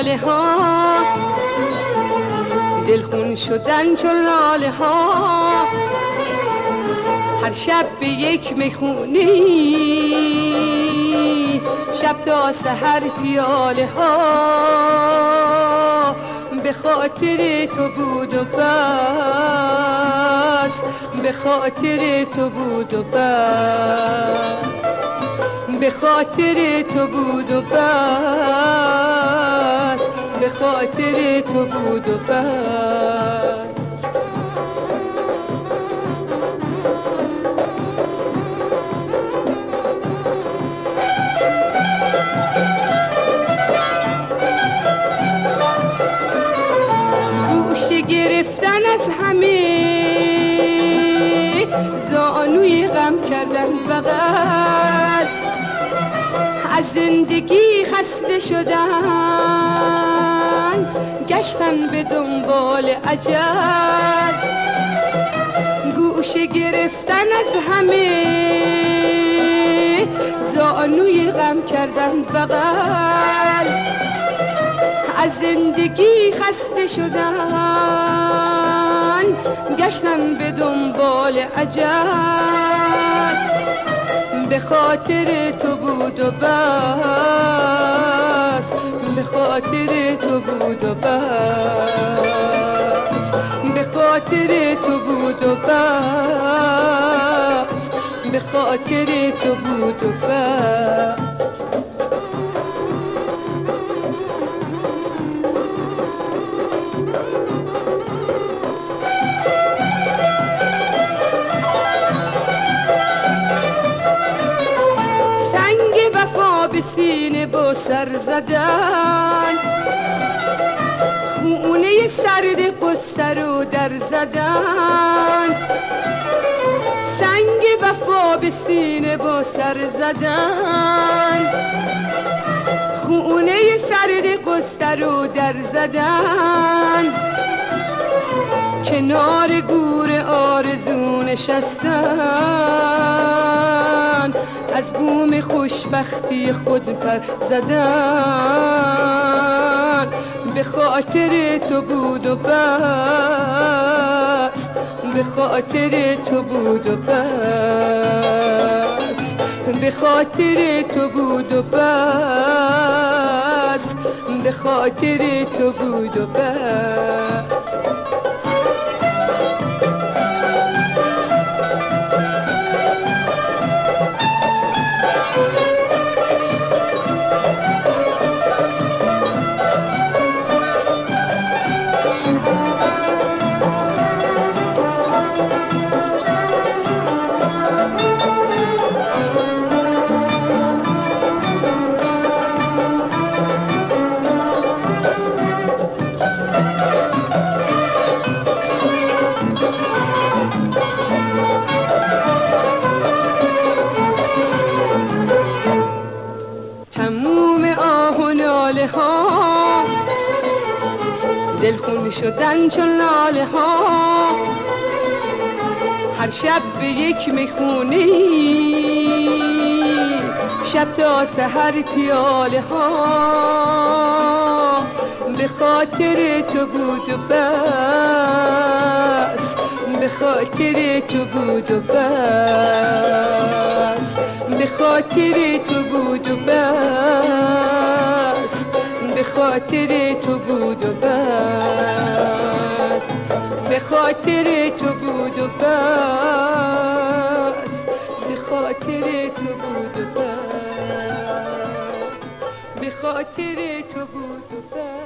ناله ها دلخون شدن چون لاله ها هر شب به یک می‌خونه شب تا سحر پیاله ها به خاطر تو بود و بس. به خاطر تو بود و بس. به خاطر تو بود و بس. خاطر تو بود و بس. گوشه گرفتن از همه زانوی غم کردن بغل. از زندگی خسته شدن گشتن به دنبال عجل گوشه گرفتن از همه زانوی غم کردن بغل. از زندگی خسته شدن گشتن به دنبال عجل به خاطر تو بود و بس. به خاطر تو بود و بس. به خاطر تو بود و بس. به خاطر تو بود و بس. زدن. خونه سرد قصه رو در زدن. سنگ وفا به سینه با سر زدن. خونه سرد قصه رو در زدن. کنار گور آرزو نشستن. از بوم خوشبختی خود پر زدن. به خاطر تو بود و بس. به خاطر تو بود و بس. به خاطر تو بود و بس. به خاطر تو بود و بس. و ناله ها. دلخون شدن چون لاله ها. هر شب به یک می‌خونه شب تا سحر پیاله ها. به خاطر تو بود و بس. به خاطر تو بود و بس. به خاطر تو بود و بس. خاطر تو بود و بس. به خاطر تو بود و بس. به خاطر تو بود و بس. به خاطر تو بود و بس.